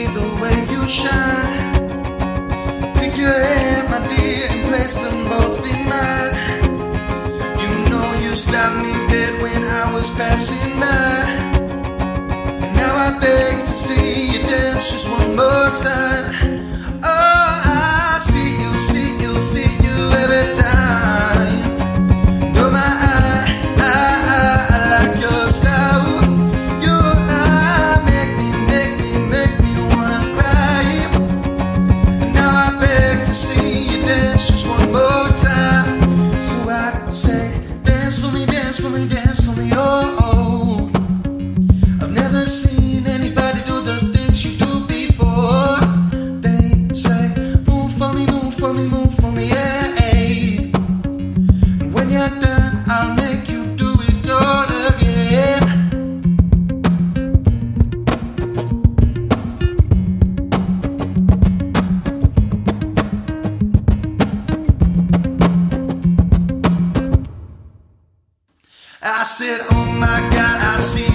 see the way you shine. Take your hand, my dear, and place them both in mine. You know you stopped me dead when I was passing by. And now I beg to see you dance just one more time. Dance for me, dance for me, I said, oh my God, I see